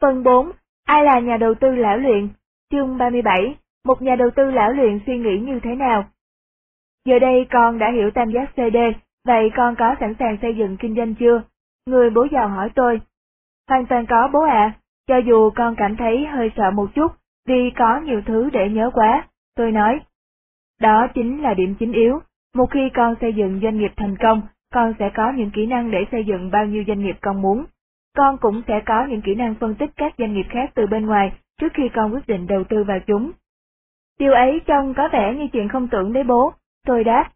Phần 4. Ai là nhà đầu tư lão luyện? Chương 37. Một nhà đầu tư lão luyện suy nghĩ như thế nào? Giờ đây con đã hiểu tam giác CD, vậy con có sẵn sàng xây dựng kinh doanh chưa? Người bố giàu hỏi tôi. Hoàn toàn có bố ạ, cho dù con cảm thấy hơi sợ một chút, vì có nhiều thứ để nhớ quá, tôi nói. Đó chính là điểm chính yếu, một khi con xây dựng doanh nghiệp thành công, con sẽ có những kỹ năng để xây dựng bao nhiêu doanh nghiệp con muốn. Con cũng sẽ có những kỹ năng phân tích các doanh nghiệp khác từ bên ngoài trước khi con quyết định đầu tư vào chúng. Điều ấy trông có vẻ như chuyện không tưởng đấy bố, tôi đáp.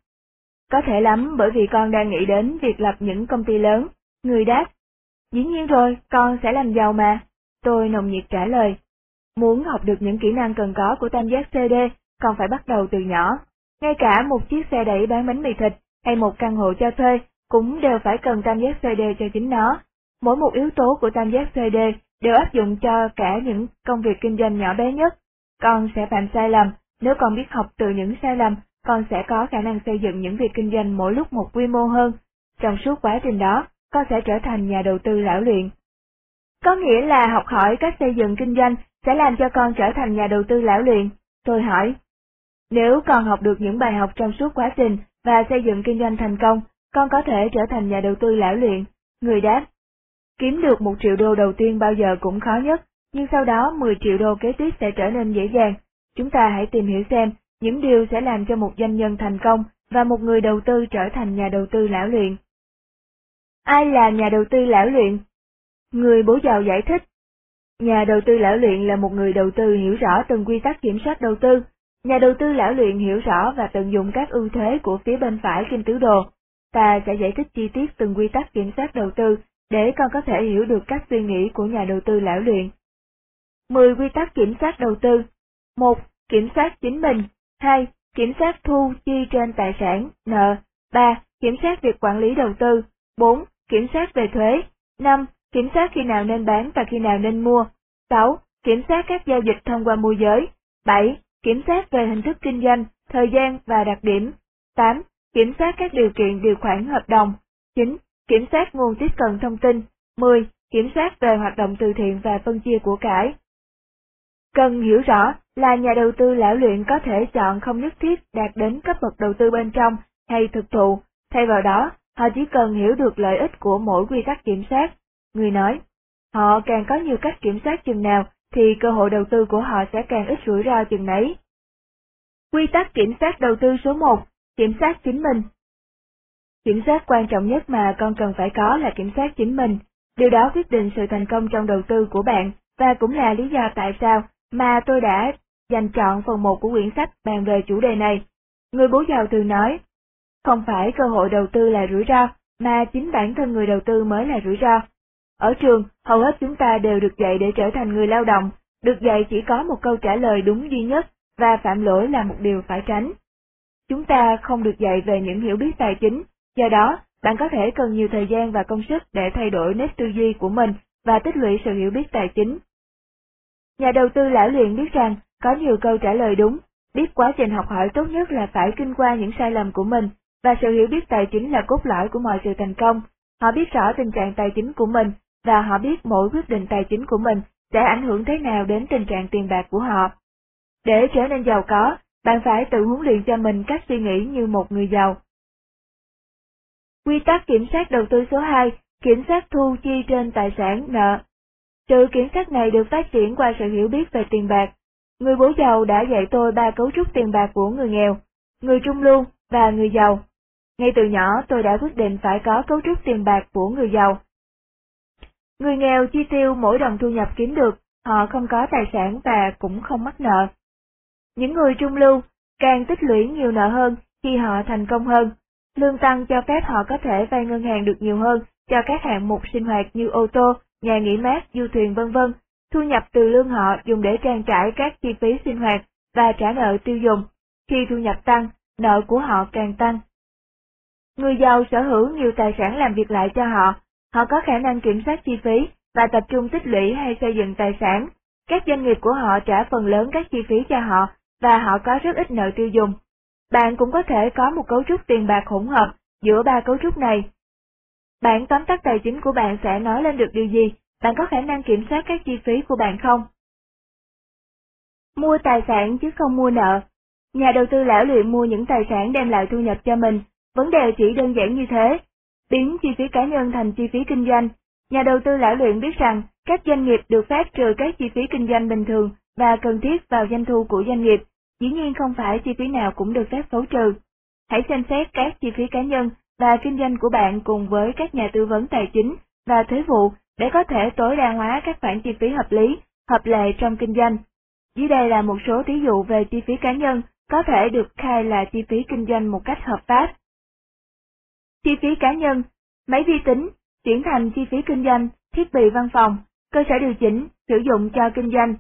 Có thể lắm bởi vì con đang nghĩ đến việc lập những công ty lớn, người đáp. Dĩ nhiên rồi, con sẽ làm giàu mà. Tôi nồng nhiệt trả lời. Muốn học được những kỹ năng cần có của tam giác CD, còn phải bắt đầu từ nhỏ. Ngay cả một chiếc xe đẩy bán bánh mì thịt hay một căn hộ cho thuê cũng đều phải cần tam giác CD cho chính nó. Mỗi một yếu tố của tam giác CD đều áp dụng cho cả những công việc kinh doanh nhỏ bé nhất. Con sẽ phạm sai lầm, nếu con biết học từ những sai lầm, con sẽ có khả năng xây dựng những việc kinh doanh mỗi lúc một quy mô hơn. Trong suốt quá trình đó, con sẽ trở thành nhà đầu tư lão luyện. Có nghĩa là học hỏi cách xây dựng kinh doanh sẽ làm cho con trở thành nhà đầu tư lão luyện. Tôi hỏi, nếu con học được những bài học trong suốt quá trình và xây dựng kinh doanh thành công, con có thể trở thành nhà đầu tư lão luyện. Người đáp, kiếm được một triệu đô đầu tiên bao giờ cũng khó nhất, nhưng sau đó 10 triệu đô kế tiếp sẽ trở nên dễ dàng. Chúng ta hãy tìm hiểu xem những điều sẽ làm cho một doanh nhân thành công và một người đầu tư trở thành nhà đầu tư lão luyện. Ai là nhà đầu tư lão luyện? Người bố giàu giải thích. Nhà đầu tư lão luyện là một người đầu tư hiểu rõ từng quy tắc kiểm soát đầu tư. Nhà đầu tư lão luyện hiểu rõ và tận dụng các ưu thế của phía bên phải trên tứ đồ. Ta sẽ giải thích chi tiết từng quy tắc kiểm soát đầu tư để con có thể hiểu được các suy nghĩ của nhà đầu tư lão luyện. 10 quy tắc kiểm soát đầu tư 1. Kiểm soát chính mình 2. Kiểm soát thu chi trên tài sản, nợ 3. Kiểm soát việc quản lý đầu tư 4. Kiểm soát về thuế 5. Kiểm soát khi nào nên bán và khi nào nên mua 6. Kiểm soát các giao dịch thông qua môi giới 7. Kiểm soát về hình thức kinh doanh, thời gian và đặc điểm 8. Kiểm soát các điều kiện điều khoản hợp đồng 9. Kiểm soát nguồn tiếp cận thông tin 10. Kiểm soát về hoạt động từ thiện và phân chia của cải Cần hiểu rõ là nhà đầu tư lão luyện có thể chọn không nhất thiết đạt đến cấp bậc đầu tư bên trong hay thực thụ, thay vào đó, họ chỉ cần hiểu được lợi ích của mỗi quy tắc kiểm soát. Người nói, họ càng có nhiều cách kiểm soát chừng nào thì cơ hội đầu tư của họ sẽ càng ít rủi ro chừng nấy. Quy tắc kiểm soát đầu tư số 1, kiểm soát chính mình. Kiểm soát quan trọng nhất mà con cần phải có là kiểm soát chính mình. Điều đó quyết định sự thành công trong đầu tư của bạn, và cũng là lý do tại sao mà tôi đã dành chọn phần 1 của quyển sách bàn về chủ đề này. Người bố giàu thường nói, không phải cơ hội đầu tư là rủi ro, mà chính bản thân người đầu tư mới là rủi ro. Ở trường, hầu hết chúng ta đều được dạy để trở thành người lao động, được dạy chỉ có một câu trả lời đúng duy nhất, và phạm lỗi là một điều phải tránh. Chúng ta không được dạy về những hiểu biết tài chính, do đó, bạn có thể cần nhiều thời gian và công sức để thay đổi nếp tư duy của mình và tích lũy sự hiểu biết tài chính. Nhà đầu tư lão luyện biết rằng, có nhiều câu trả lời đúng, biết quá trình học hỏi tốt nhất là phải kinh qua những sai lầm của mình, và sự hiểu biết tài chính là cốt lõi của mọi sự thành công. Họ biết rõ tình trạng tài chính của mình, và họ biết mỗi quyết định tài chính của mình sẽ ảnh hưởng thế nào đến tình trạng tiền bạc của họ. Để trở nên giàu có, bạn phải tự huấn luyện cho mình cách suy nghĩ như một người giàu. Quy tắc kiểm soát đầu tư số 2, kiểm soát thu chi trên tài sản nợ. Sự kiểm soát này được phát triển qua sự hiểu biết về tiền bạc. Người bố giàu đã dạy tôi ba cấu trúc tiền bạc của người nghèo, người trung lưu và người giàu. Ngay từ nhỏ tôi đã quyết định phải có cấu trúc tiền bạc của người giàu. Người nghèo chi tiêu mỗi đồng thu nhập kiếm được, họ không có tài sản và cũng không mắc nợ. Những người trung lưu càng tích lũy nhiều nợ hơn khi họ thành công hơn. Lương tăng cho phép họ có thể vay ngân hàng được nhiều hơn cho các hạng mục sinh hoạt như ô tô, nhà nghỉ mát, du thuyền vân vân. Thu nhập từ lương họ dùng để trang trải các chi phí sinh hoạt và trả nợ tiêu dùng. Khi thu nhập tăng, nợ của họ càng tăng. Người giàu sở hữu nhiều tài sản làm việc lại cho họ, họ có khả năng kiểm soát chi phí và tập trung tích lũy hay xây dựng tài sản. Các doanh nghiệp của họ trả phần lớn các chi phí cho họ và họ có rất ít nợ tiêu dùng. Bạn cũng có thể có một cấu trúc tiền bạc hỗn hợp giữa ba cấu trúc này. Bản tóm tắt tài chính của bạn sẽ nói lên được điều gì bạn có khả năng kiểm soát các chi phí của bạn không? Mua tài sản chứ không mua nợ. Nhà đầu tư lão luyện mua những tài sản đem lại thu nhập cho mình, vấn đề chỉ đơn giản như thế. Biến chi phí cá nhân thành chi phí kinh doanh. Nhà đầu tư lão luyện biết rằng các doanh nghiệp được phép trừ các chi phí kinh doanh bình thường và cần thiết vào doanh thu của doanh nghiệp, dĩ nhiên không phải chi phí nào cũng được phép khấu trừ. Hãy xem xét các chi phí cá nhân và kinh doanh của bạn cùng với các nhà tư vấn tài chính và thuế vụ để có thể tối đa hóa các khoản chi phí hợp lý, hợp lệ trong kinh doanh. Dưới đây là một số thí dụ về chi phí cá nhân có thể được khai là chi phí kinh doanh một cách hợp pháp. Chi phí cá nhân, máy vi tính, chuyển thành chi phí kinh doanh, thiết bị văn phòng, cơ sở điều chỉnh, sử dụng cho kinh doanh,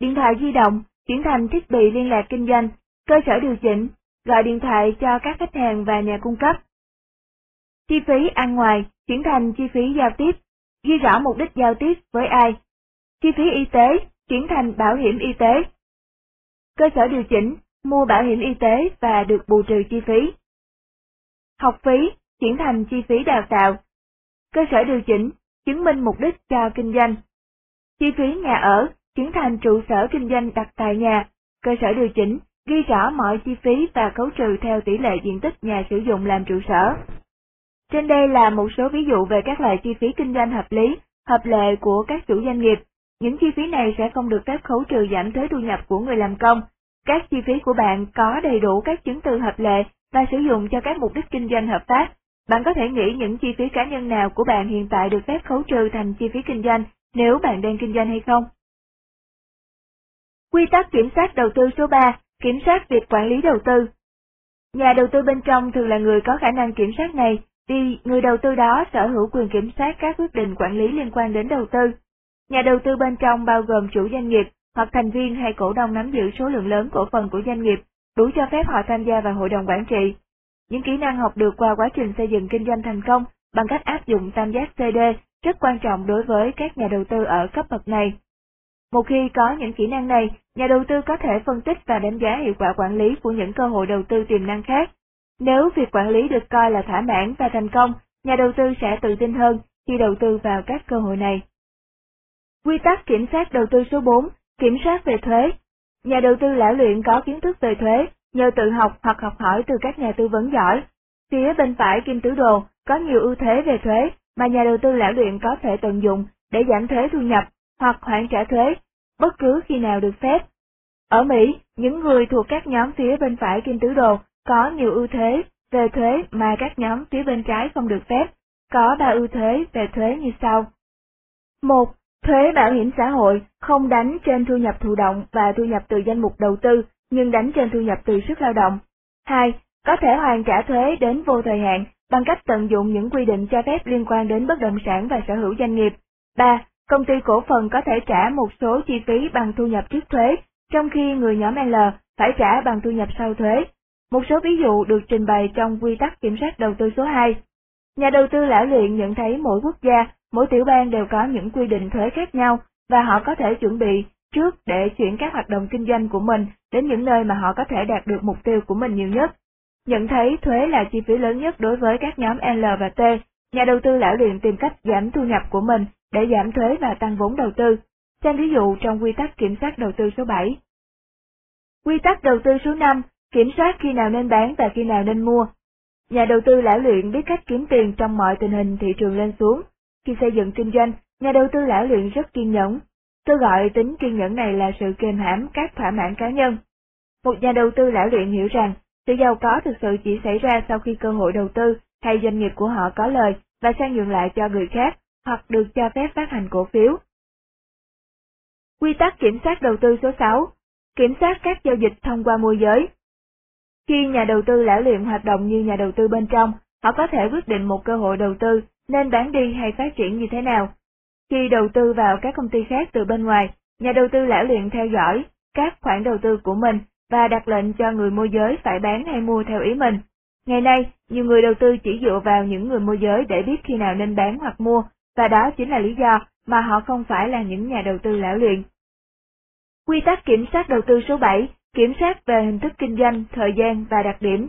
điện thoại di động, chuyển thành thiết bị liên lạc kinh doanh, cơ sở điều chỉnh, gọi điện thoại cho các khách hàng và nhà cung cấp. Chi phí ăn ngoài, chuyển thành chi phí giao tiếp, ghi rõ mục đích giao tiếp với ai. Chi phí y tế, chuyển thành bảo hiểm y tế. Cơ sở điều chỉnh, mua bảo hiểm y tế và được bù trừ chi phí. Học phí, chuyển thành chi phí đào tạo. Cơ sở điều chỉnh, chứng minh mục đích cho kinh doanh. Chi phí nhà ở, chuyển thành trụ sở kinh doanh đặt tại nhà. Cơ sở điều chỉnh, ghi rõ mọi chi phí và khấu trừ theo tỷ lệ diện tích nhà sử dụng làm trụ sở. Trên đây là một số ví dụ về các loại chi phí kinh doanh hợp lý, hợp lệ của các chủ doanh nghiệp. Những chi phí này sẽ không được phép khấu trừ giảm thuế thu nhập của người làm công. Các chi phí của bạn có đầy đủ các chứng từ hợp lệ và sử dụng cho các mục đích kinh doanh hợp pháp. Bạn có thể nghĩ những chi phí cá nhân nào của bạn hiện tại được phép khấu trừ thành chi phí kinh doanh nếu bạn đang kinh doanh hay không? Quy tắc kiểm soát đầu tư số 3, kiểm soát việc quản lý đầu tư. Nhà đầu tư bên trong thường là người có khả năng kiểm soát này, vì người đầu tư đó sở hữu quyền kiểm soát các quyết định quản lý liên quan đến đầu tư. Nhà đầu tư bên trong bao gồm chủ doanh nghiệp hoặc thành viên hay cổ đông nắm giữ số lượng lớn cổ phần của doanh nghiệp, đủ cho phép họ tham gia vào hội đồng quản trị. Những kỹ năng học được qua quá trình xây dựng kinh doanh thành công bằng cách áp dụng tam giác CD rất quan trọng đối với các nhà đầu tư ở cấp bậc này. Một khi có những kỹ năng này, nhà đầu tư có thể phân tích và đánh giá hiệu quả quản lý của những cơ hội đầu tư tiềm năng khác. Nếu việc quản lý được coi là thỏa mãn và thành công, nhà đầu tư sẽ tự tin hơn khi đầu tư vào các cơ hội này. Quy tắc kiểm soát đầu tư số 4, kiểm soát về thuế. Nhà đầu tư lão luyện có kiến thức về thuế, nhờ tự học hoặc học hỏi từ các nhà tư vấn giỏi. Phía bên phải kim tứ đồ có nhiều ưu thế về thuế mà nhà đầu tư lão luyện có thể tận dụng để giảm thuế thu nhập hoặc hoãn trả thuế bất cứ khi nào được phép. Ở Mỹ, những người thuộc các nhóm phía bên phải kim tứ đồ có nhiều ưu thế về thuế mà các nhóm phía bên trái không được phép. Có ba ưu thế về thuế như sau. 1. Thuế bảo hiểm xã hội không đánh trên thu nhập thụ động và thu nhập từ danh mục đầu tư, nhưng đánh trên thu nhập từ sức lao động. 2. Có thể hoàn trả thuế đến vô thời hạn bằng cách tận dụng những quy định cho phép liên quan đến bất động sản và sở hữu doanh nghiệp. 3. Công ty cổ phần có thể trả một số chi phí bằng thu nhập trước thuế, trong khi người nhóm L phải trả bằng thu nhập sau thuế. Một số ví dụ được trình bày trong quy tắc kiểm soát đầu tư số 2. Nhà đầu tư lão luyện nhận thấy mỗi quốc gia, mỗi tiểu bang đều có những quy định thuế khác nhau và họ có thể chuẩn bị trước để chuyển các hoạt động kinh doanh của mình đến những nơi mà họ có thể đạt được mục tiêu của mình nhiều nhất. Nhận thấy thuế là chi phí lớn nhất đối với các nhóm L và T, nhà đầu tư lão luyện tìm cách giảm thu nhập của mình để giảm thuế và tăng vốn đầu tư. Xem ví dụ trong quy tắc kiểm soát đầu tư số 7. Quy tắc đầu tư số 5, kiểm soát khi nào nên bán và khi nào nên mua. Nhà đầu tư lão luyện biết cách kiếm tiền trong mọi tình hình thị trường lên xuống. Khi xây dựng kinh doanh, nhà đầu tư lão luyện rất kiên nhẫn. Tôi gọi tính kiên nhẫn này là sự kềm hãm các thỏa mãn cá nhân. Một nhà đầu tư lão luyện hiểu rằng, sự giàu có thực sự chỉ xảy ra sau khi cơ hội đầu tư hay doanh nghiệp của họ có lời và sang nhượng lại cho người khác, hoặc được cho phép phát hành cổ phiếu. Quy tắc kiểm soát đầu tư số 6 Kiểm soát các giao dịch thông qua môi giới Khi nhà đầu tư lão luyện hoạt động như nhà đầu tư bên trong, họ có thể quyết định một cơ hội đầu tư nên bán đi hay phát triển như thế nào. Khi đầu tư vào các công ty khác từ bên ngoài, nhà đầu tư lão luyện theo dõi các khoản đầu tư của mình và đặt lệnh cho người môi giới phải bán hay mua theo ý mình. Ngày nay, nhiều người đầu tư chỉ dựa vào những người môi giới để biết khi nào nên bán hoặc mua, và đó chính là lý do mà họ không phải là những nhà đầu tư lão luyện. Quy tắc kiểm soát đầu tư số 7, kiểm soát về hình thức kinh doanh, thời gian và đặc điểm.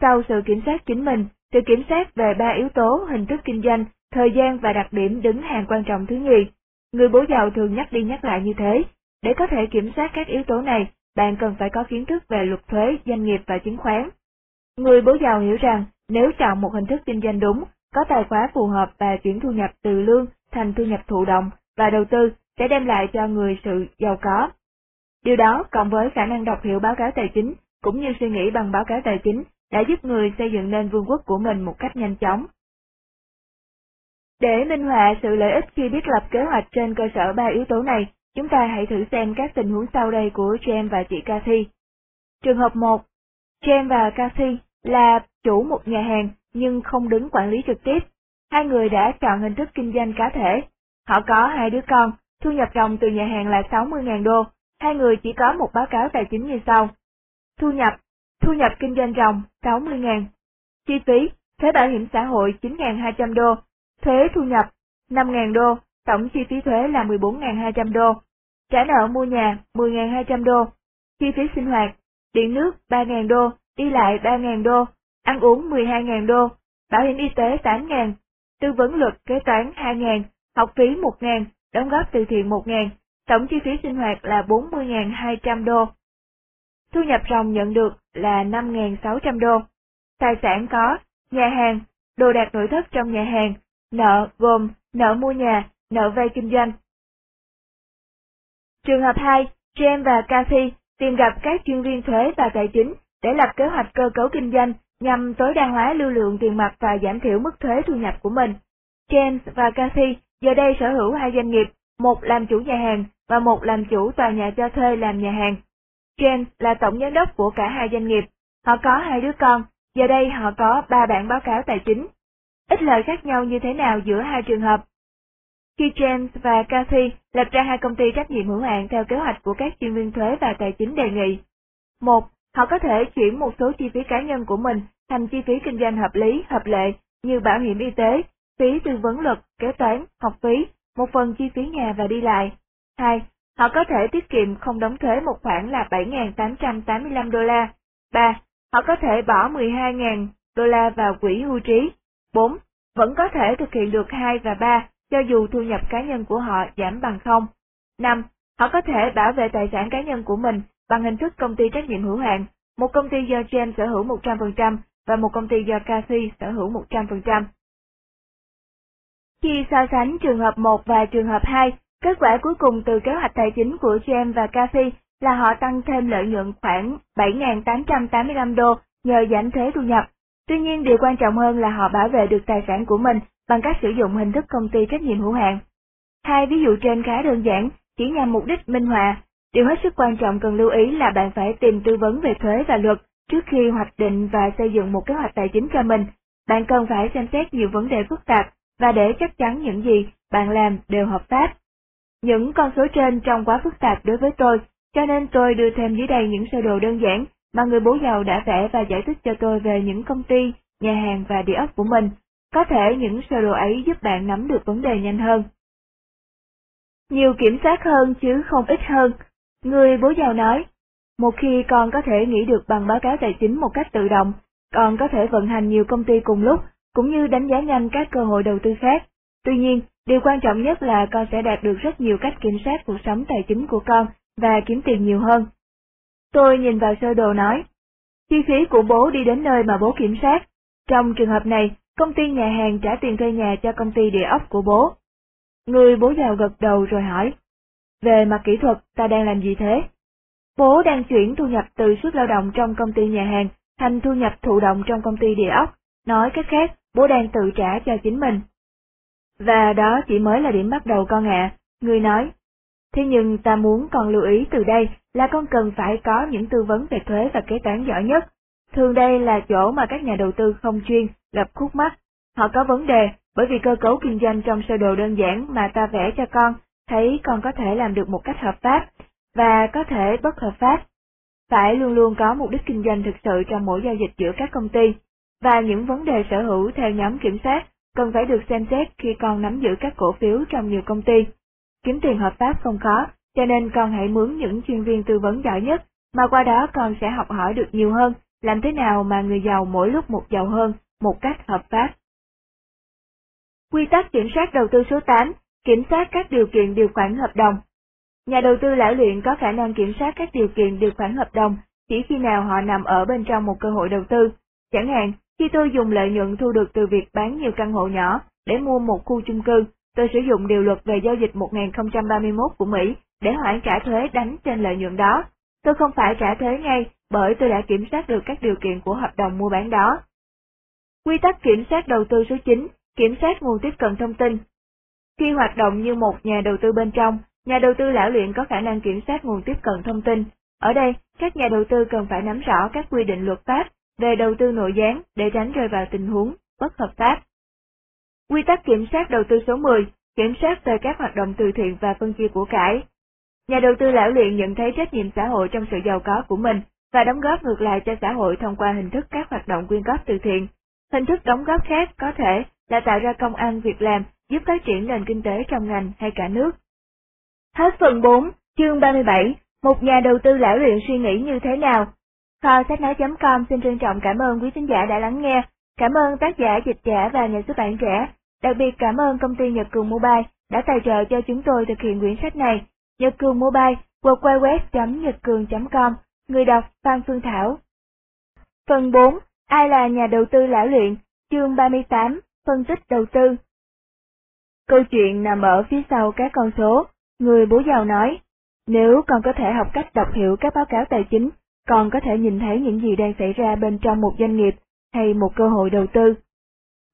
Sau sự kiểm soát chính mình, sự kiểm soát về ba yếu tố hình thức kinh doanh, thời gian và đặc điểm đứng hàng quan trọng thứ nhì. Người bố giàu thường nhắc đi nhắc lại như thế. Để có thể kiểm soát các yếu tố này, bạn cần phải có kiến thức về luật thuế, doanh nghiệp và chứng khoán. Người bố giàu hiểu rằng, nếu chọn một hình thức kinh doanh đúng, có tài khóa phù hợp và chuyển thu nhập từ lương thành thu nhập thụ động và đầu tư sẽ đem lại cho người sự giàu có. Điều đó cộng với khả năng đọc hiểu báo cáo tài chính cũng như suy nghĩ bằng báo cáo tài chính đã giúp người xây dựng nên vương quốc của mình một cách nhanh chóng. Để minh họa sự lợi ích khi biết lập kế hoạch trên cơ sở ba yếu tố này, chúng ta hãy thử xem các tình huống sau đây của James và chị Cathy. Trường hợp 1. James và Cathy là chủ một nhà hàng nhưng không đứng quản lý trực tiếp. Hai người đã chọn hình thức kinh doanh cá thể. Họ có hai đứa con, thu nhập ròng từ nhà hàng là 60.000 đô. Hai người chỉ có một báo cáo tài chính như sau. Thu nhập, thu nhập kinh doanh ròng 60.000. Chi phí, thuế bảo hiểm xã hội 9.200 đô, thuế thu nhập 5.000 đô, tổng chi phí thuế là 14.200 đô. Trả nợ mua nhà 10.200 đô. Chi phí sinh hoạt, điện nước 3.000 đô, đi lại 3.000 đô, ăn uống 12.000 đô, bảo hiểm y tế 8.000, tư vấn luật kế toán 2.000, học phí 1.000, đóng góp từ thiện 1.000, tổng chi phí sinh hoạt là 40.200 đô. Thu nhập ròng nhận được là 5.600 đô. Tài sản có, nhà hàng, đồ đạc nội thất trong nhà hàng, nợ gồm nợ mua nhà, nợ vay kinh doanh. Trường hợp 2, James và Cathy tìm gặp các chuyên viên thuế và tài chính để lập kế hoạch cơ cấu kinh doanh nhằm tối đa hóa lưu lượng tiền mặt và giảm thiểu mức thuế thu nhập của mình. James và Cathy giờ đây sở hữu hai doanh nghiệp, một làm chủ nhà hàng và một làm chủ tòa nhà cho thuê làm nhà hàng. James là tổng giám đốc của cả hai doanh nghiệp. Họ có hai đứa con, giờ đây họ có ba bản báo cáo tài chính. Ít lợi khác nhau như thế nào giữa hai trường hợp? Khi James và Cathy lập ra hai công ty trách nhiệm hữu hạn theo kế hoạch của các chuyên viên thuế và tài chính đề nghị. Một, Họ có thể chuyển một số chi phí cá nhân của mình thành chi phí kinh doanh hợp lý, hợp lệ như bảo hiểm y tế, phí tư vấn luật, kế toán, học phí, một phần chi phí nhà và đi lại. 2. Họ có thể tiết kiệm không đóng thuế một khoản là 7.885 đô la. 3. Họ có thể bỏ 12.000 đô la vào quỹ hưu trí. 4. Vẫn có thể thực hiện được 2 và 3 cho dù thu nhập cá nhân của họ giảm bằng không. 5. Họ có thể bảo vệ tài sản cá nhân của mình bằng hình thức công ty trách nhiệm hữu hạn, một công ty do James sở hữu 100% và một công ty do Cathy sở hữu 100%. Khi so sánh trường hợp 1 và trường hợp 2, kết quả cuối cùng từ kế hoạch tài chính của James và Cathy là họ tăng thêm lợi nhuận khoảng 7.885 đô nhờ giảm thuế thu nhập. Tuy nhiên điều quan trọng hơn là họ bảo vệ được tài sản của mình bằng cách sử dụng hình thức công ty trách nhiệm hữu hạn. Hai ví dụ trên khá đơn giản, chỉ nhằm mục đích minh họa Điều hết sức quan trọng cần lưu ý là bạn phải tìm tư vấn về thuế và luật trước khi hoạch định và xây dựng một kế hoạch tài chính cho mình. Bạn cần phải xem xét nhiều vấn đề phức tạp và để chắc chắn những gì bạn làm đều hợp pháp. Những con số trên trông quá phức tạp đối với tôi, cho nên tôi đưa thêm dưới đây những sơ đồ đơn giản mà người bố giàu đã vẽ và giải thích cho tôi về những công ty, nhà hàng và địa ốc của mình. Có thể những sơ đồ ấy giúp bạn nắm được vấn đề nhanh hơn. Nhiều kiểm soát hơn chứ không ít hơn. Người bố giàu nói, một khi con có thể nghĩ được bằng báo cáo tài chính một cách tự động, con có thể vận hành nhiều công ty cùng lúc, cũng như đánh giá nhanh các cơ hội đầu tư khác. Tuy nhiên, điều quan trọng nhất là con sẽ đạt được rất nhiều cách kiểm soát cuộc sống tài chính của con và kiếm tiền nhiều hơn. Tôi nhìn vào sơ đồ nói, chi phí của bố đi đến nơi mà bố kiểm soát. Trong trường hợp này, công ty nhà hàng trả tiền thuê nhà cho công ty địa ốc của bố. Người bố giàu gật đầu rồi hỏi, về mặt kỹ thuật, ta đang làm gì thế? Bố đang chuyển thu nhập từ suất lao động trong công ty nhà hàng thành thu nhập thụ động trong công ty địa ốc. Nói cách khác, bố đang tự trả cho chính mình. Và đó chỉ mới là điểm bắt đầu con ạ, người nói. Thế nhưng ta muốn con lưu ý từ đây là con cần phải có những tư vấn về thuế và kế toán giỏi nhất. Thường đây là chỗ mà các nhà đầu tư không chuyên gặp khúc mắc. Họ có vấn đề bởi vì cơ cấu kinh doanh trong sơ đồ đơn giản mà ta vẽ cho con thấy con có thể làm được một cách hợp pháp, và có thể bất hợp pháp. Phải luôn luôn có mục đích kinh doanh thực sự trong mỗi giao dịch giữa các công ty, và những vấn đề sở hữu theo nhóm kiểm soát cần phải được xem xét khi con nắm giữ các cổ phiếu trong nhiều công ty. Kiếm tiền hợp pháp không khó, cho nên con hãy mướn những chuyên viên tư vấn giỏi nhất, mà qua đó con sẽ học hỏi được nhiều hơn, làm thế nào mà người giàu mỗi lúc một giàu hơn, một cách hợp pháp. Quy tắc kiểm soát đầu tư số 8 Kiểm soát các điều kiện điều khoản hợp đồng. Nhà đầu tư lão luyện có khả năng kiểm soát các điều kiện điều khoản hợp đồng chỉ khi nào họ nằm ở bên trong một cơ hội đầu tư. Chẳng hạn, khi tôi dùng lợi nhuận thu được từ việc bán nhiều căn hộ nhỏ để mua một khu chung cư, tôi sử dụng điều luật về giao dịch 1031 của Mỹ để hoãn trả thuế đánh trên lợi nhuận đó. Tôi không phải trả thuế ngay bởi tôi đã kiểm soát được các điều kiện của hợp đồng mua bán đó. Quy tắc kiểm soát đầu tư số 9, kiểm soát nguồn tiếp cận thông tin. Khi hoạt động như một nhà đầu tư bên trong, nhà đầu tư lão luyện có khả năng kiểm soát nguồn tiếp cận thông tin. Ở đây, các nhà đầu tư cần phải nắm rõ các quy định luật pháp về đầu tư nội gián để tránh rơi vào tình huống bất hợp pháp. Quy tắc kiểm soát đầu tư số 10, kiểm soát về các hoạt động từ thiện và phân chia của cải. Nhà đầu tư lão luyện nhận thấy trách nhiệm xã hội trong sự giàu có của mình và đóng góp ngược lại cho xã hội thông qua hình thức các hoạt động quyên góp từ thiện. Hình thức đóng góp khác có thể là tạo ra công ăn việc làm giúp phát triển nền kinh tế trong ngành hay cả nước. Hết phần 4, chương 37, một nhà đầu tư lão luyện suy nghĩ như thế nào? Kho sách nói.com xin trân trọng cảm ơn quý khán giả đã lắng nghe. Cảm ơn tác giả dịch giả và nhà xuất bản trẻ. Đặc biệt cảm ơn công ty Nhật Cường Mobile đã tài trợ cho chúng tôi thực hiện quyển sách này. Nhật Cường Mobile, www.nhậtcường.com, người đọc Phan Phương Thảo. Phần 4. Ai là nhà đầu tư lão luyện? Chương 38. Phân tích đầu tư. Câu chuyện nằm ở phía sau các con số. Người bố giàu nói, nếu con có thể học cách đọc hiểu các báo cáo tài chính, con có thể nhìn thấy những gì đang xảy ra bên trong một doanh nghiệp hay một cơ hội đầu tư.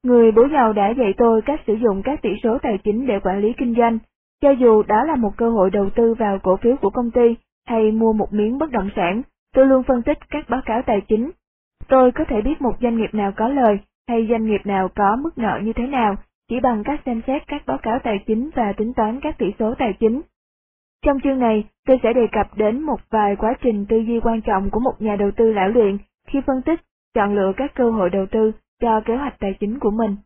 Người bố giàu đã dạy tôi cách sử dụng các tỷ số tài chính để quản lý kinh doanh, cho dù đó là một cơ hội đầu tư vào cổ phiếu của công ty hay mua một miếng bất động sản, tôi luôn phân tích các báo cáo tài chính. Tôi có thể biết một doanh nghiệp nào có lời hay doanh nghiệp nào có mức nợ như thế nào chỉ bằng cách xem xét các báo cáo tài chính và tính toán các tỷ số tài chính. Trong chương này, tôi sẽ đề cập đến một vài quá trình tư duy quan trọng của một nhà đầu tư lão luyện khi phân tích, chọn lựa các cơ hội đầu tư cho kế hoạch tài chính của mình.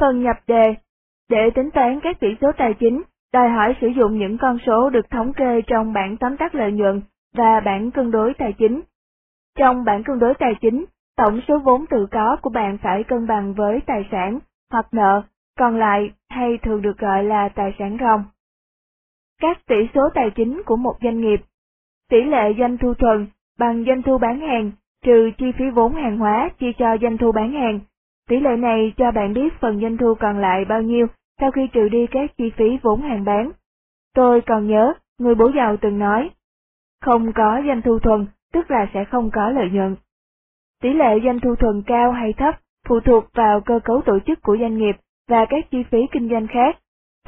Phần nhập đề Để tính toán các tỷ số tài chính, đòi hỏi sử dụng những con số được thống kê trong bảng tóm tắt lợi nhuận và bảng cân đối tài chính. Trong bảng cân đối tài chính, tổng số vốn tự có của bạn phải cân bằng với tài sản hoặc nợ, còn lại hay thường được gọi là tài sản ròng. Các tỷ số tài chính của một doanh nghiệp Tỷ lệ doanh thu thuần bằng doanh thu bán hàng trừ chi phí vốn hàng hóa chia cho doanh thu bán hàng. Tỷ lệ này cho bạn biết phần doanh thu còn lại bao nhiêu sau khi trừ đi các chi phí vốn hàng bán. Tôi còn nhớ, người bố giàu từng nói, không có doanh thu thuần, tức là sẽ không có lợi nhuận. Tỷ lệ doanh thu thuần cao hay thấp phụ thuộc vào cơ cấu tổ chức của doanh nghiệp và các chi phí kinh doanh khác.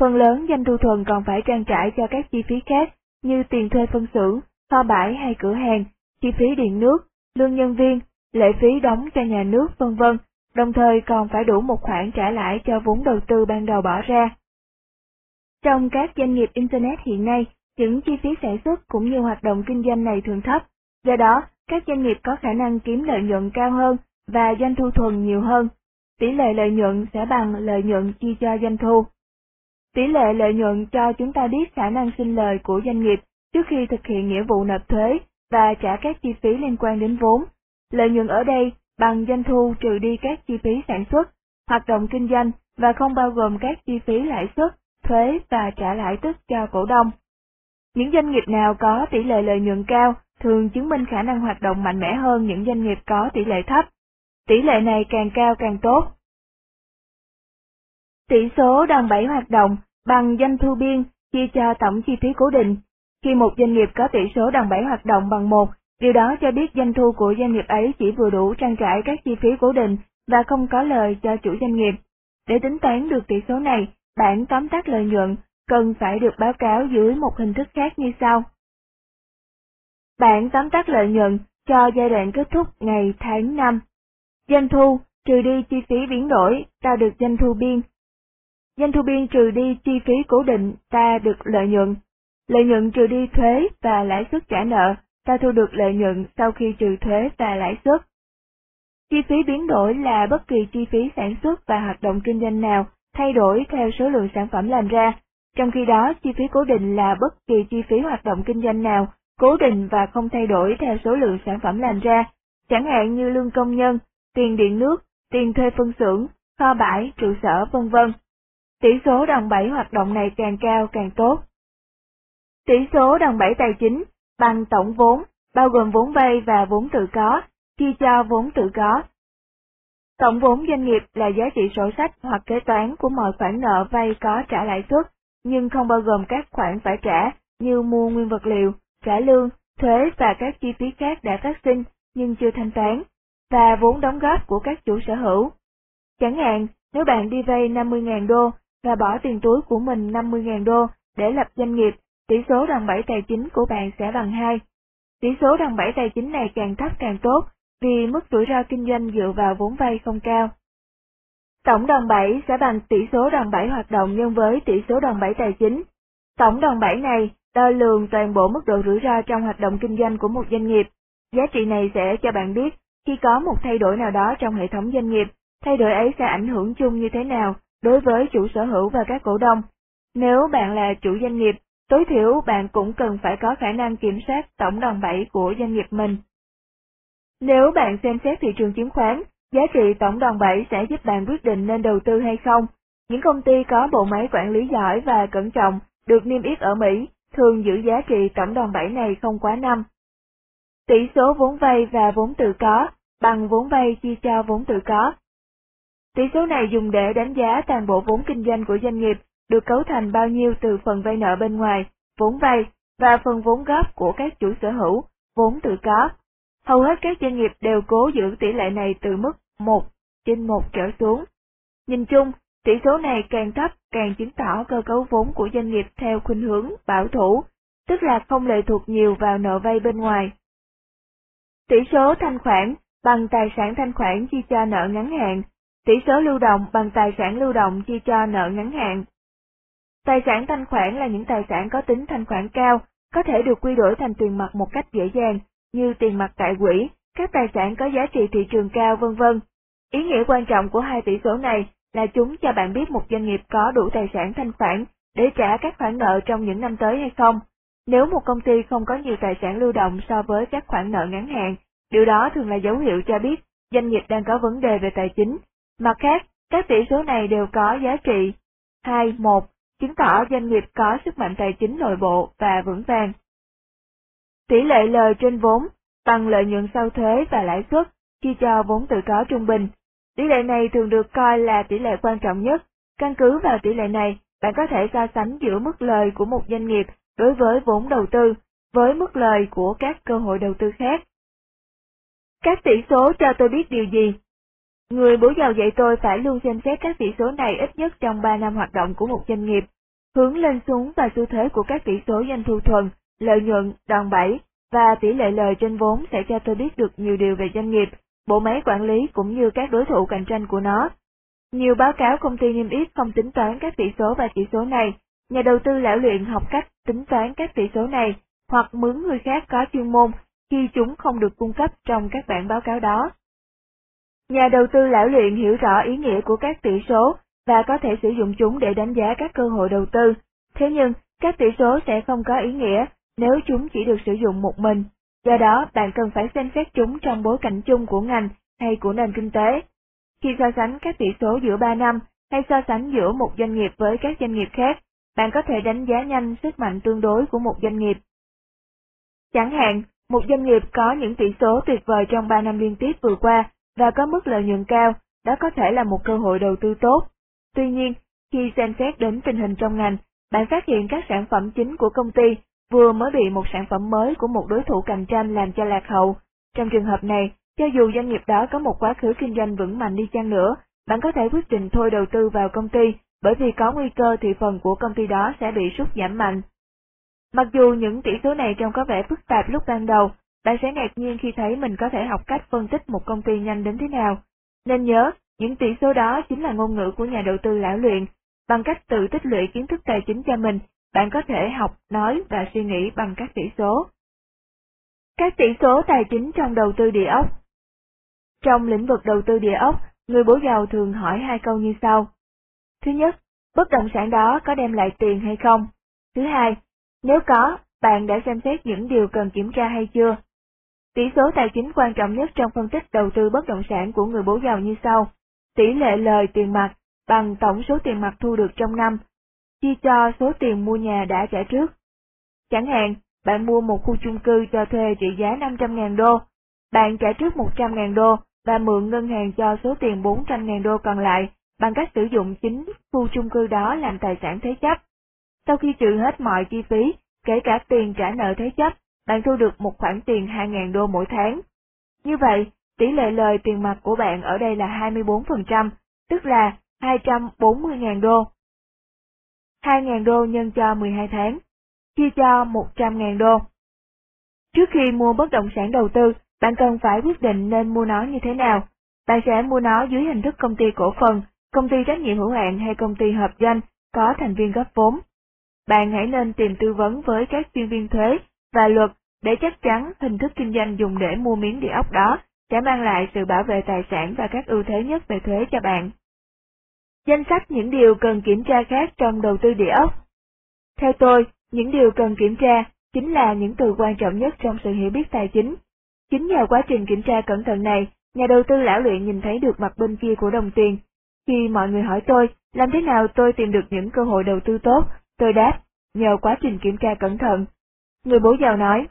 Phần lớn doanh thu thuần còn phải trang trải cho các chi phí khác như tiền thuê phân xưởng, kho bãi hay cửa hàng, chi phí điện nước, lương nhân viên, lệ phí đóng cho nhà nước vân vân, đồng thời còn phải đủ một khoản trả lãi cho vốn đầu tư ban đầu bỏ ra. Trong các doanh nghiệp Internet hiện nay, những chi phí sản xuất cũng như hoạt động kinh doanh này thường thấp, do đó các doanh nghiệp có khả năng kiếm lợi nhuận cao hơn và doanh thu thuần nhiều hơn. Tỷ lệ lợi nhuận sẽ bằng lợi nhuận chia cho doanh thu. Tỷ lệ lợi nhuận cho chúng ta biết khả năng sinh lời của doanh nghiệp trước khi thực hiện nghĩa vụ nộp thuế và trả các chi phí liên quan đến vốn. Lợi nhuận ở đây bằng doanh thu trừ đi các chi phí sản xuất, hoạt động kinh doanh và không bao gồm các chi phí lãi suất, thuế và trả lãi tức cho cổ đông. Những doanh nghiệp nào có tỷ lệ lợi nhuận cao thường chứng minh khả năng hoạt động mạnh mẽ hơn những doanh nghiệp có tỷ lệ thấp. Tỷ lệ này càng cao càng tốt. Tỷ số đòn bẩy hoạt động bằng doanh thu biên chia cho tổng chi phí cố định khi một doanh nghiệp có tỷ số đòn bẩy hoạt động bằng một, điều đó cho biết doanh thu của doanh nghiệp ấy chỉ vừa đủ trang trải các chi phí cố định và không có lời cho chủ doanh nghiệp. Để tính toán được tỷ số này, bản tóm tắt lợi nhuận cần phải được báo cáo dưới một hình thức khác như sau. Bản tóm tắt lợi nhuận cho giai đoạn kết thúc ngày tháng năm. Doanh thu trừ đi chi phí biến đổi ta được doanh thu biên. Doanh thu biên trừ đi chi phí cố định ta được lợi nhuận Lợi nhuận trừ đi thuế và lãi suất trả nợ, ta thu được lợi nhuận sau khi trừ thuế và lãi suất. Chi phí biến đổi là bất kỳ chi phí sản xuất và hoạt động kinh doanh nào thay đổi theo số lượng sản phẩm làm ra, trong khi đó chi phí cố định là bất kỳ chi phí hoạt động kinh doanh nào cố định và không thay đổi theo số lượng sản phẩm làm ra, chẳng hạn như lương công nhân, tiền điện nước, tiền thuê phân xưởng, kho bãi, trụ sở vân vân. Tỷ số đòn bẩy hoạt động này càng cao càng tốt. Tỷ số đòn bẩy tài chính bằng tổng vốn, bao gồm vốn vay và vốn tự có, chia cho vốn tự có. Tổng vốn doanh nghiệp là giá trị sổ sách hoặc kế toán của mọi khoản nợ vay có trả lãi suất, nhưng không bao gồm các khoản phải trả như mua nguyên vật liệu, trả lương, thuế và các chi phí khác đã phát sinh nhưng chưa thanh toán, và vốn đóng góp của các chủ sở hữu. Chẳng hạn, nếu bạn đi vay 50.000 đô và bỏ tiền túi của mình 50.000 đô để lập doanh nghiệp, tỷ số đòn bẩy tài chính của bạn sẽ bằng 2. Tỷ số đòn bẩy tài chính này càng thấp càng tốt, vì mức rủi ro kinh doanh dựa vào vốn vay không cao. Tổng đòn bẩy sẽ bằng tỷ số đòn bẩy hoạt động nhân với tỷ số đòn bẩy tài chính. Tổng đòn bẩy này đo lường toàn bộ mức độ rủi ro trong hoạt động kinh doanh của một doanh nghiệp. Giá trị này sẽ cho bạn biết khi có một thay đổi nào đó trong hệ thống doanh nghiệp, thay đổi ấy sẽ ảnh hưởng chung như thế nào đối với chủ sở hữu và các cổ đông. Nếu bạn là chủ doanh nghiệp, tối thiểu bạn cũng cần phải có khả năng kiểm soát tổng đòn bẩy của doanh nghiệp mình. Nếu bạn xem xét thị trường chứng khoán, giá trị tổng đòn bẩy sẽ giúp bạn quyết định nên đầu tư hay không. Những công ty có bộ máy quản lý giỏi và cẩn trọng được niêm yết ở Mỹ thường giữ giá trị tổng đòn bẩy này không quá năm. Tỷ số vốn vay và vốn tự có bằng vốn vay chia cho vốn tự có. Tỷ số này dùng để đánh giá toàn bộ vốn kinh doanh của doanh nghiệp được cấu thành bao nhiêu từ phần vay nợ bên ngoài, vốn vay, và phần vốn góp của các chủ sở hữu, vốn tự có. Hầu hết các doanh nghiệp đều cố giữ tỷ lệ này từ mức 1 trên 1 trở xuống. Nhìn chung, tỷ số này càng thấp càng chứng tỏ cơ cấu vốn của doanh nghiệp theo khuynh hướng bảo thủ, tức là không lệ thuộc nhiều vào nợ vay bên ngoài. Tỷ số thanh khoản bằng tài sản thanh khoản chia cho nợ ngắn hạn, tỷ số lưu động bằng tài sản lưu động chia cho nợ ngắn hạn. Tài sản thanh khoản là những tài sản có tính thanh khoản cao, có thể được quy đổi thành tiền mặt một cách dễ dàng, như tiền mặt tại quỹ, các tài sản có giá trị thị trường cao vân vân. Ý nghĩa quan trọng của hai tỷ số này là chúng cho bạn biết một doanh nghiệp có đủ tài sản thanh khoản để trả các khoản nợ trong những năm tới hay không. Nếu một công ty không có nhiều tài sản lưu động so với các khoản nợ ngắn hạn, điều đó thường là dấu hiệu cho biết doanh nghiệp đang có vấn đề về tài chính. Mặt khác, các tỷ số này đều có giá trị 2, 1, chứng tỏ doanh nghiệp có sức mạnh tài chính nội bộ và vững vàng. Tỷ lệ lời trên vốn bằng lợi nhuận sau thuế và lãi suất chia cho vốn tự có trung bình. Tỷ lệ này thường được coi là tỷ lệ quan trọng nhất. Căn cứ vào tỷ lệ này, bạn có thể so sánh giữa mức lời của một doanh nghiệp đối với vốn đầu tư với mức lời của các cơ hội đầu tư khác. Các tỷ số cho tôi biết điều gì? Người bố giàu dạy tôi phải luôn xem xét các tỷ số này ít nhất trong 3 năm hoạt động của một doanh nghiệp, hướng lên xuống và xu thế của các tỷ số doanh thu thuần, lợi nhuận, đòn bẩy và tỷ lệ lời trên vốn sẽ cho tôi biết được nhiều điều về doanh nghiệp, bộ máy quản lý cũng như các đối thủ cạnh tranh của nó. Nhiều báo cáo công ty niêm yết không tính toán các tỷ số và chỉ số này, nhà đầu tư lão luyện học cách tính toán các tỷ số này, hoặc mướn người khác có chuyên môn khi chúng không được cung cấp trong các bản báo cáo đó. Nhà đầu tư lão luyện hiểu rõ ý nghĩa của các tỷ số và có thể sử dụng chúng để đánh giá các cơ hội đầu tư. Thế nhưng, các tỷ số sẽ không có ý nghĩa nếu chúng chỉ được sử dụng một mình. Do đó, bạn cần phải xem xét chúng trong bối cảnh chung của ngành hay của nền kinh tế. Khi so sánh các tỷ số giữa 3 năm hay so sánh giữa một doanh nghiệp với các doanh nghiệp khác, bạn có thể đánh giá nhanh sức mạnh tương đối của một doanh nghiệp. Chẳng hạn, một doanh nghiệp có những tỷ số tuyệt vời trong 3 năm liên tiếp vừa qua và có mức lợi nhuận cao, đó có thể là một cơ hội đầu tư tốt. Tuy nhiên, khi xem xét đến tình hình trong ngành, bạn phát hiện các sản phẩm chính của công ty vừa mới bị một sản phẩm mới của một đối thủ cạnh tranh làm cho lạc hậu. Trong trường hợp này, cho dù doanh nghiệp đó có một quá khứ kinh doanh vững mạnh đi chăng nữa, bạn có thể quyết định thôi đầu tư vào công ty, bởi vì có nguy cơ thị phần của công ty đó sẽ bị sút giảm mạnh. Mặc dù những tỷ số này trông có vẻ phức tạp lúc ban đầu, bạn sẽ ngạc nhiên khi thấy mình có thể học cách phân tích một công ty nhanh đến thế nào. Nên nhớ, những tỷ số đó chính là ngôn ngữ của nhà đầu tư lão luyện. Bằng cách tự tích lũy kiến thức tài chính cho mình, bạn có thể học, nói và suy nghĩ bằng các tỷ số. Các tỷ số tài chính trong đầu tư địa ốc Trong lĩnh vực đầu tư địa ốc, người bố giàu thường hỏi hai câu như sau. Thứ nhất, bất động sản đó có đem lại tiền hay không? Thứ hai, nếu có, bạn đã xem xét những điều cần kiểm tra hay chưa? Tỷ số tài chính quan trọng nhất trong phân tích đầu tư bất động sản của người bố giàu như sau. Tỷ lệ lời tiền mặt bằng tổng số tiền mặt thu được trong năm, chia cho số tiền mua nhà đã trả trước. Chẳng hạn, bạn mua một khu chung cư cho thuê trị giá 500.000 đô, bạn trả trước 100.000 đô và mượn ngân hàng cho số tiền 400.000 đô còn lại bằng cách sử dụng chính khu chung cư đó làm tài sản thế chấp. Sau khi trừ hết mọi chi phí, kể cả tiền trả nợ thế chấp, bạn thu được một khoản tiền 2.000 đô mỗi tháng. Như vậy, tỷ lệ lời tiền mặt của bạn ở đây là 24%, tức là 240.000 đô. 2.000 đô nhân cho 12 tháng, chia cho 100.000 đô. Trước khi mua bất động sản đầu tư, bạn cần phải quyết định nên mua nó như thế nào. Bạn sẽ mua nó dưới hình thức công ty cổ phần, công ty trách nhiệm hữu hạn hay công ty hợp danh có thành viên góp vốn. Bạn hãy nên tìm tư vấn với các chuyên viên thuế và luật để chắc chắn hình thức kinh doanh dùng để mua miếng địa ốc đó sẽ mang lại sự bảo vệ tài sản và các ưu thế nhất về thuế cho bạn. Danh sách những điều cần kiểm tra khác trong đầu tư địa ốc. Theo tôi, những điều cần kiểm tra chính là những từ quan trọng nhất trong sự hiểu biết tài chính. Chính nhờ quá trình kiểm tra cẩn thận này, nhà đầu tư lão luyện nhìn thấy được mặt bên kia của đồng tiền. Khi mọi người hỏi tôi, làm thế nào tôi tìm được những cơ hội đầu tư tốt, tôi đáp, nhờ quá trình kiểm tra cẩn thận. Người bố giàu nói,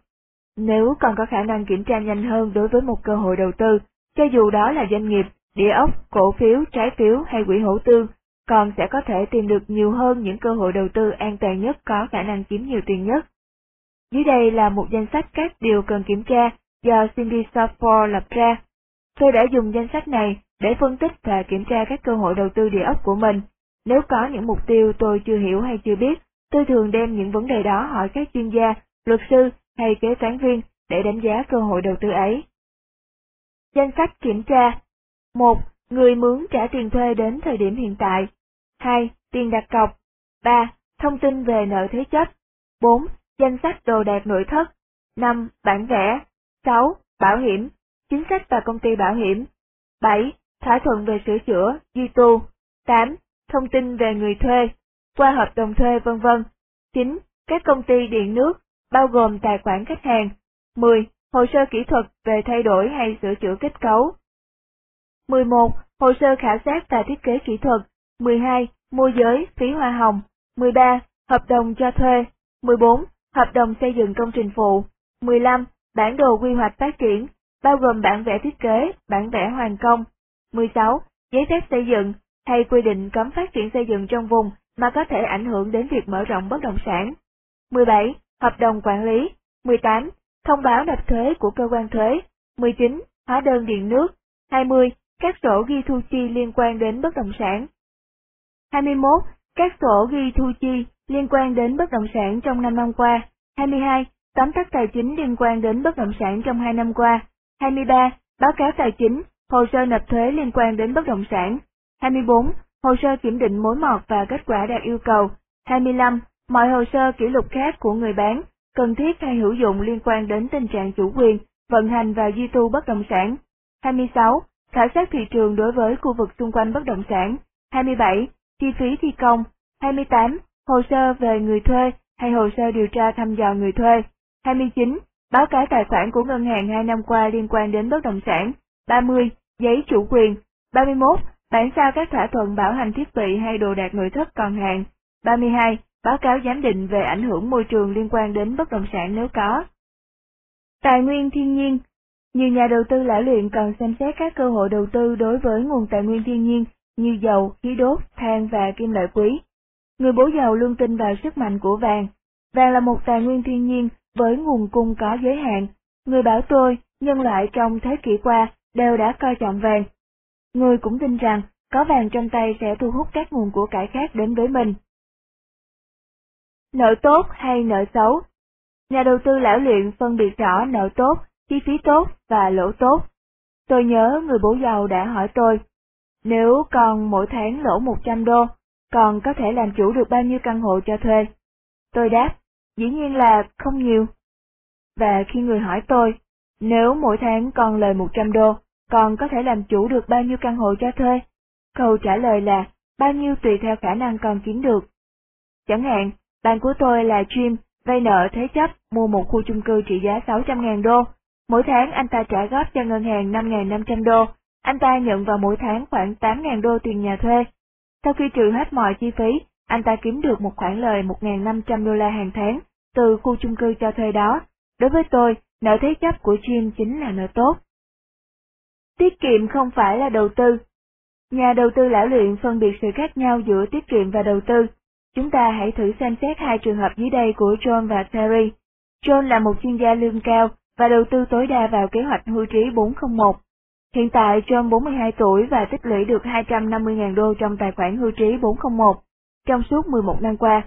nếu còn có khả năng kiểm tra nhanh hơn đối với một cơ hội đầu tư, cho dù đó là doanh nghiệp, địa ốc, cổ phiếu, trái phiếu hay quỹ hỗ tương, còn sẽ có thể tìm được nhiều hơn những cơ hội đầu tư an toàn nhất có khả năng kiếm nhiều tiền nhất. Dưới đây là một danh sách các điều cần kiểm tra do Cindy Safford lập ra. Tôi đã dùng danh sách này để phân tích và kiểm tra các cơ hội đầu tư địa ốc của mình. Nếu có những mục tiêu tôi chưa hiểu hay chưa biết, tôi thường đem những vấn đề đó hỏi các chuyên gia, luật sư hay kế toán viên để đánh giá cơ hội đầu tư ấy. Danh sách kiểm tra 1. Người mướn trả tiền thuê đến thời điểm hiện tại. 2. Tiền đặt cọc. 3. Thông tin về nợ thế chấp. 4. Danh sách đồ đạc nội thất. 5. Bản vẽ. 6. Bảo hiểm. Chính sách và công ty bảo hiểm. 7. Thỏa thuận về sửa chữa, duy tu. 8. Thông tin về người thuê, qua hợp đồng thuê vân vân. 9. Các công ty điện nước, bao gồm tài khoản khách hàng. 10. Hồ sơ kỹ thuật về thay đổi hay sửa chữa kết cấu. 11. Hồ sơ khảo sát và thiết kế kỹ thuật. 12. Môi giới, phí hoa hồng. 13. Hợp đồng cho thuê. 14. Hợp đồng xây dựng công trình phụ. 15. Bản đồ quy hoạch phát triển, bao gồm bản vẽ thiết kế, bản vẽ hoàn công. 16. Giấy phép xây dựng, hay quy định cấm phát triển xây dựng trong vùng mà có thể ảnh hưởng đến việc mở rộng bất động sản. 17. Hợp đồng quản lý. 18. Thông báo nộp thuế của cơ quan thuế. 19. Hóa đơn điện nước. 20. Các sổ ghi thu chi liên quan đến bất động sản. 21. Các sổ ghi thu chi liên quan đến bất động sản trong 5 năm qua. 22. Tóm tắt tài chính liên quan đến bất động sản trong 2 năm qua. 23. Báo cáo tài chính, hồ sơ nộp thuế liên quan đến bất động sản. 24. Hồ sơ kiểm định mối mọt và kết quả đạt yêu cầu. 25. Mọi hồ sơ kỷ lục khác của người bán, cần thiết hay hữu dụng liên quan đến tình trạng chủ quyền, vận hành và duy tu bất động sản. 26. Khảo sát thị trường đối với khu vực xung quanh bất động sản. 27. Chi phí thi công. 28. Hồ sơ về người thuê hay hồ sơ điều tra thăm dò người thuê. 29. Báo cáo tài khoản của ngân hàng 2 năm qua liên quan đến bất động sản. 30. Giấy chủ quyền. 31. Bản sao các thỏa thuận bảo hành thiết bị hay đồ đạc nội thất còn hạn. 32. Báo cáo giám định về ảnh hưởng môi trường liên quan đến bất động sản nếu có. Tài nguyên thiên nhiên Nhiều nhà đầu tư lão luyện cần xem xét các cơ hội đầu tư đối với nguồn tài nguyên thiên nhiên như dầu, khí đốt, than và kim loại quý. Người bố giàu luôn tin vào sức mạnh của vàng. Vàng là một tài nguyên thiên nhiên với nguồn cung có giới hạn. Người bảo tôi, nhân loại trong thế kỷ qua đều đã coi trọng vàng. Người cũng tin rằng có vàng trong tay sẽ thu hút các nguồn của cải khác đến với mình. Nợ tốt hay nợ xấu Nhà đầu tư lão luyện phân biệt rõ nợ tốt, chi phí tốt và lỗ tốt. Tôi nhớ người bố giàu đã hỏi tôi, nếu còn mỗi tháng lỗ 100 đô, còn có thể làm chủ được bao nhiêu căn hộ cho thuê? Tôi đáp, dĩ nhiên là không nhiều. Và khi người hỏi tôi, nếu mỗi tháng còn lời 100 đô, còn có thể làm chủ được bao nhiêu căn hộ cho thuê? Câu trả lời là, bao nhiêu tùy theo khả năng còn kiếm được. Chẳng hạn, bạn của tôi là Jim, vay nợ thế chấp mua một khu chung cư trị giá 600.000 đô. Mỗi tháng anh ta trả góp cho ngân hàng 5.500 đô. Anh ta nhận vào mỗi tháng khoảng 8.000 đô tiền nhà thuê. Sau khi trừ hết mọi chi phí, anh ta kiếm được một khoản lời 1.500 đô la hàng tháng từ khu chung cư cho thuê đó. Đối với tôi, nợ thế chấp của Jim chính là nợ tốt. Tiết kiệm không phải là đầu tư. Nhà đầu tư lão luyện phân biệt sự khác nhau giữa tiết kiệm và đầu tư. Chúng ta hãy thử xem xét hai trường hợp dưới đây của John và Terry. John là một chuyên gia lương cao và đầu tư tối đa vào kế hoạch hưu trí 401. Hiện tại John 42 tuổi và tích lũy được 250.000 đô trong tài khoản hưu trí 401 trong suốt 11 năm qua.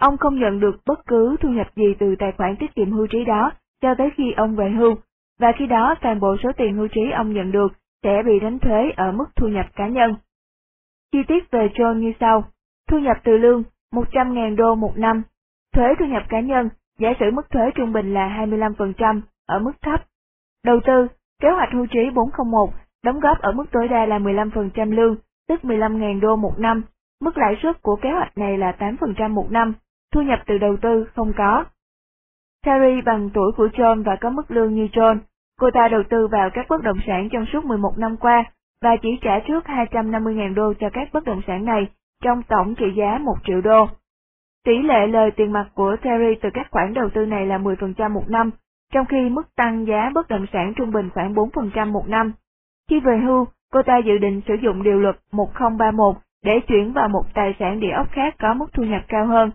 Ông không nhận được bất cứ thu nhập gì từ tài khoản tiết kiệm hưu trí đó cho tới khi ông về hưu, và khi đó toàn bộ số tiền hưu trí ông nhận được sẽ bị đánh thuế ở mức thu nhập cá nhân. Chi tiết về John như sau. Thu nhập từ lương, 100.000 đô một năm. Thuế thu nhập cá nhân, giả sử mức thuế trung bình là 25%, ở mức thấp. Đầu tư, kế hoạch hưu trí 401, đóng góp ở mức tối đa là 15% lương, tức 15.000 đô một năm. Mức lãi suất của kế hoạch này là 8% một năm, thu nhập từ đầu tư không có. Carrie bằng tuổi của John và có mức lương như John. Cô ta đầu tư vào các bất động sản trong suốt 11 năm qua và chỉ trả trước 250.000 đô cho các bất động sản này trong tổng trị giá 1 triệu đô. Tỷ lệ lời tiền mặt của Terry từ các khoản đầu tư này là 10% một năm, trong khi mức tăng giá bất động sản trung bình khoảng 4% một năm. Khi về hưu, cô ta dự định sử dụng điều luật 1031 để chuyển vào một tài sản địa ốc khác có mức thu nhập cao hơn.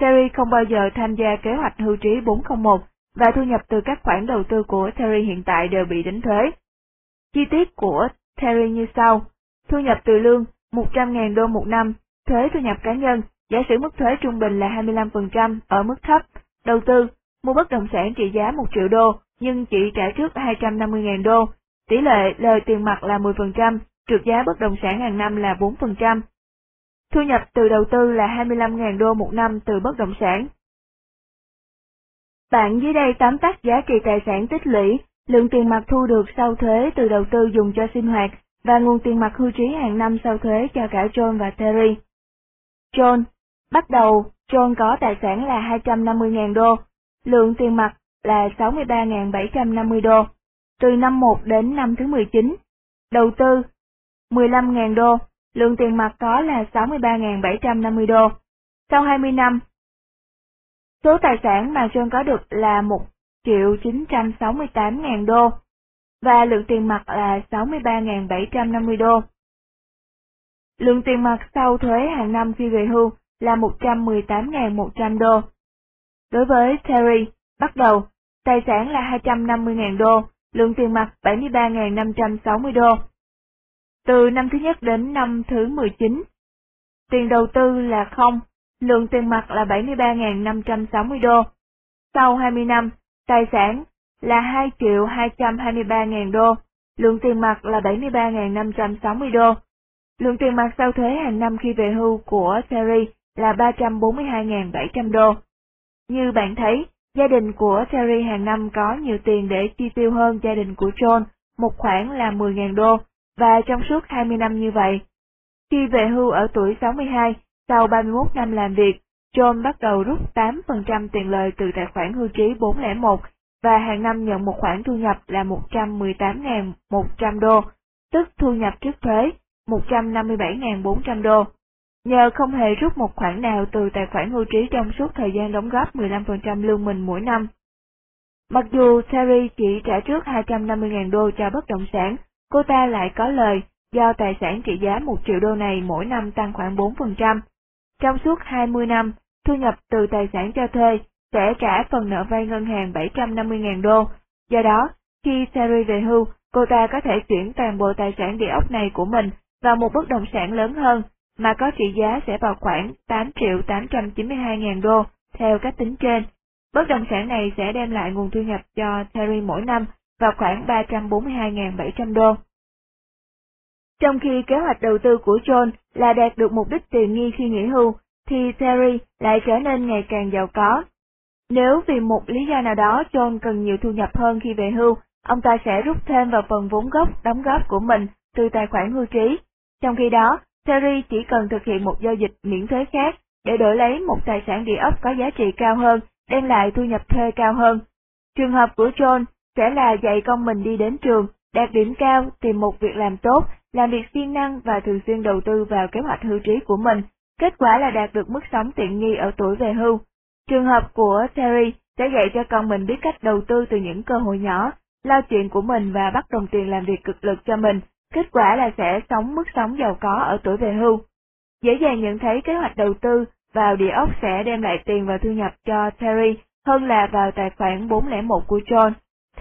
Terry không bao giờ tham gia kế hoạch hưu trí 401 và thu nhập từ các khoản đầu tư của Terry hiện tại đều bị đánh thuế. Chi tiết của Terry như sau. Thu nhập từ lương 100.000 đô một năm, thuế thu nhập cá nhân, giả sử mức thuế trung bình là 25% ở mức thấp, đầu tư, mua bất động sản trị giá 1 triệu đô nhưng chỉ trả trước 250.000 đô, tỷ lệ lời tiền mặt là 10%, trượt giá bất động sản hàng năm là 4%. Thu nhập từ đầu tư là 25.000 đô một năm từ bất động sản. Bạn dưới đây tóm tắt giá trị tài sản tích lũy, lượng tiền mặt thu được sau thuế từ đầu tư dùng cho sinh hoạt và nguồn tiền mặt hưu trí hàng năm sau thuế cho cả John và Terry. John, bắt đầu, John có tài sản là 250.000 đô, lượng tiền mặt là 63.750 đô, từ năm 1 đến năm thứ 19. Đầu tư, 15.000 đô, lượng tiền mặt có là 63.750 đô. Sau 20 năm, số tài sản mà John có được là 1 triệu 968.000 đô, và lượng tiền mặt là 63.750 đô. Lượng tiền mặt sau thuế hàng năm khi về hưu là 118.100 đô. Đối với Terry, bắt đầu, tài sản là 250.000 đô, lượng tiền mặt 73.560 đô. Từ năm thứ nhất đến năm thứ 19, tiền đầu tư là không, lượng tiền mặt là 73.560 đô. Sau 20 năm, tài sản là 2 triệu 223.000 đô, lượng tiền mặt là 73.560 đô. Lượng tiền mặt sau thuế hàng năm khi về hưu của Terry là 342.700 đô. Như bạn thấy, gia đình của Terry hàng năm có nhiều tiền để chi tiêu hơn gia đình của John, một khoản là 10.000 đô, và trong suốt 20 năm như vậy. Khi về hưu ở tuổi 62, sau 31 năm làm việc, John bắt đầu rút 8% tiền lời từ tài khoản hưu trí 401 và hàng năm nhận một khoản thu nhập là 118.100 đô, tức thu nhập trước thuế 157.400 đô. Nhờ không hề rút một khoản nào từ tài khoản hưu trí trong suốt thời gian đóng góp 15% lương mình mỗi năm. Mặc dù Terry chỉ trả trước 250.000 đô cho bất động sản, cô ta lại có lời do tài sản trị giá 1 triệu đô này mỗi năm tăng khoảng 4%. Trong suốt 20 năm, thu nhập từ tài sản cho thuê sẽ trả phần nợ vay ngân hàng 750.000 đô. Do đó, khi Terry về hưu, cô ta có thể chuyển toàn bộ tài sản địa ốc này của mình vào một bất động sản lớn hơn, mà có trị giá sẽ vào khoảng 8 triệu 892.000 đô, theo cách tính trên. Bất động sản này sẽ đem lại nguồn thu nhập cho Terry mỗi năm vào khoảng 342.700 đô. Trong khi kế hoạch đầu tư của John là đạt được mục đích tiền nghi khi nghỉ hưu, thì Terry lại trở nên ngày càng giàu có. Nếu vì một lý do nào đó John cần nhiều thu nhập hơn khi về hưu, ông ta sẽ rút thêm vào phần vốn gốc đóng góp của mình từ tài khoản hưu trí. Trong khi đó, Terry chỉ cần thực hiện một giao dịch miễn thuế khác để đổi lấy một tài sản địa ốc có giá trị cao hơn, đem lại thu nhập thuê cao hơn. Trường hợp của John sẽ là dạy con mình đi đến trường, đạt điểm cao, tìm một việc làm tốt, làm việc siêng năng và thường xuyên đầu tư vào kế hoạch hưu trí của mình. Kết quả là đạt được mức sống tiện nghi ở tuổi về hưu. Trường hợp của Terry sẽ dạy cho con mình biết cách đầu tư từ những cơ hội nhỏ, lo chuyện của mình và bắt đồng tiền làm việc cực lực cho mình, kết quả là sẽ sống mức sống giàu có ở tuổi về hưu. Dễ dàng nhận thấy kế hoạch đầu tư vào địa ốc sẽ đem lại tiền và thu nhập cho Terry hơn là vào tài khoản 401 của John.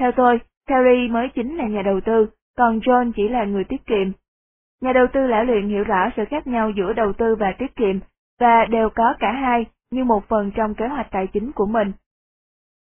Theo tôi, Terry mới chính là nhà đầu tư, còn John chỉ là người tiết kiệm. Nhà đầu tư lão luyện hiểu rõ sự khác nhau giữa đầu tư và tiết kiệm, và đều có cả hai như một phần trong kế hoạch tài chính của mình.